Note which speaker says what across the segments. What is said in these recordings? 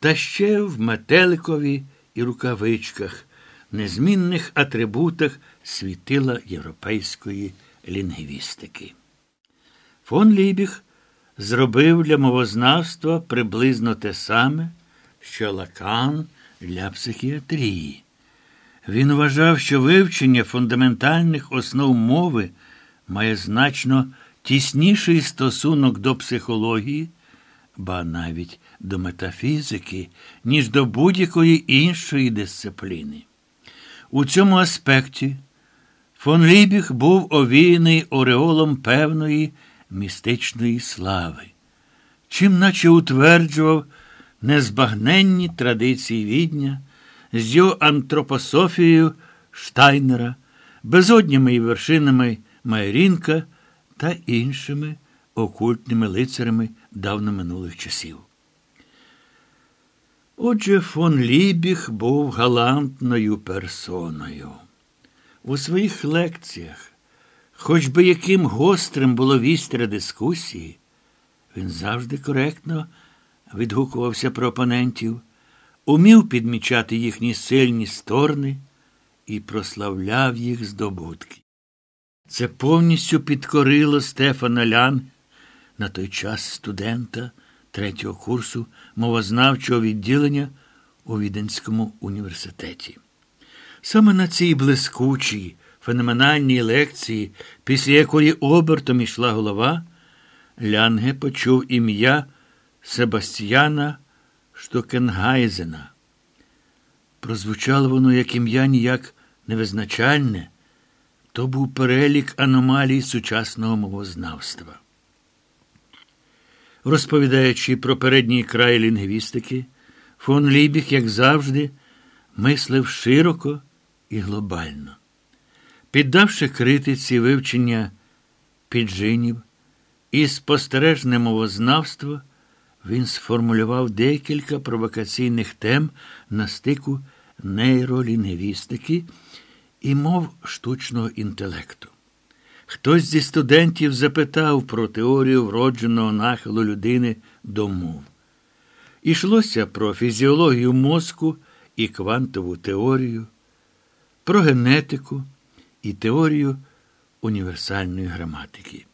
Speaker 1: та ще в метеликові і рукавичках, незмінних атрибутах світила європейської лінгвістики. Фон Лібіг зробив для мовознавства приблизно те саме, що Лакан для психіатрії. Він вважав, що вивчення фундаментальних основ мови має значно тісніший стосунок до психології, ба навіть до метафізики, ніж до будь-якої іншої дисципліни. У цьому аспекті фон Лібіг був овіяний ореолом певної містичної слави, чим наче утверджував незбагненні традиції відня з його антропософією Штайнера, безодніми і вершинами Майрінка та іншими окультними лицарями давно минулих часів. Отже, фон Лібіг був галантною персоною. У своїх лекціях, хоч би яким гострим було вістря дискусії, він завжди коректно відгукувався про опонентів, умів підмічати їхні сильні сторони і прославляв їх здобутки. Це повністю підкорило Стефана Лян, на той час студента третього курсу мовознавчого відділення у Віденському університеті. Саме на цій блискучій, феноменальній лекції, після якої обертом ішла голова, Лянге почув ім'я Себастьяна Штокенгайзена. Прозвучало воно як ім'я ніяк невизначальне, то був перелік аномалій сучасного мовознавства. Розповідаючи про передній край лінгвістики, фон Лібіг, як завжди, мислив широко і глобально. Піддавши критиці вивчення піджинів і спостережне мовознавство, він сформулював декілька провокаційних тем на стику нейролінгвістики і мов штучного інтелекту. Хтось зі студентів запитав про теорію вродженого нахилу людини до мов. Ішлося про фізіологію мозку і квантову теорію, про генетику і теорію універсальної граматики.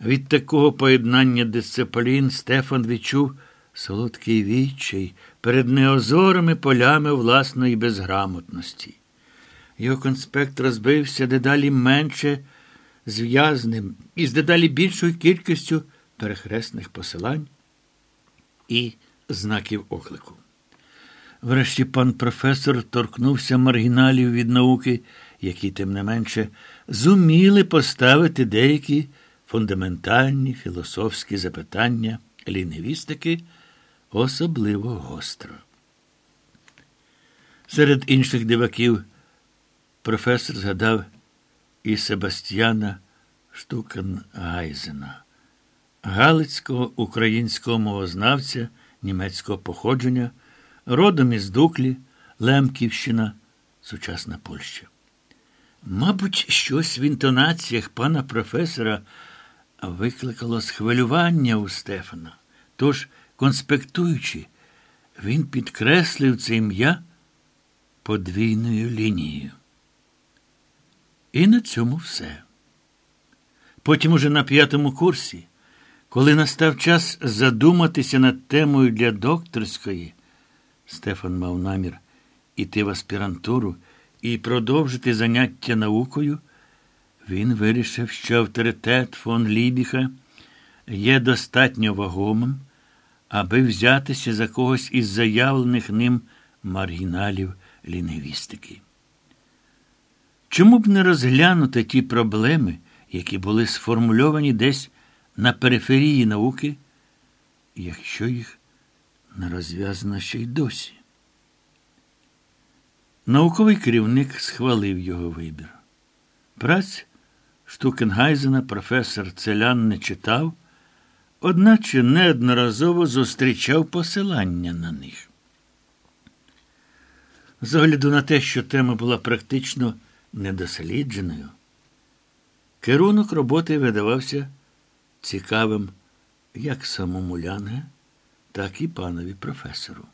Speaker 1: Від такого поєднання дисциплін Стефан відчув солодкий відчай перед неозорими полями власної безграмотності. Його конспект розбився дедалі менше зв'язним і з дедалі більшою кількістю перехресних посилань і знаків оклику. Врешті пан професор торкнувся маргіналів від науки, які, тим не менше, зуміли поставити деякі фундаментальні філософські запитання лінгвістики особливо гостро. Серед інших диваків професор згадав і Себастьяна Штукенгайзена, галицького українського мовознавця німецького походження, родом із Дуклі, Лемківщина, сучасна Польща. Мабуть, щось в інтонаціях пана професора викликало схвилювання у Стефана. Тож, конспектуючи, він підкреслив це ім'я подвійною лінією. І на цьому все. Потім уже на п'ятому курсі, коли настав час задуматися над темою для докторської, Стефан мав намір іти в аспірантуру і продовжити заняття наукою, він вирішив, що авторитет фон Лібіха є достатньо вагомим, аби взятися за когось із заявлених ним маргіналів лінгвістики. Чому б не розглянути ті проблеми, які були сформульовані десь на периферії науки, якщо їх не розв'язано ще й досі? Науковий керівник схвалив його вибір. Праць Штукенгайзена професор Целян не читав, одначе неодноразово зустрічав посилання на них. З огляду на те, що тема була практично недослідженою, керунок роботи видавався цікавим як самому Лянге, так і панові професору.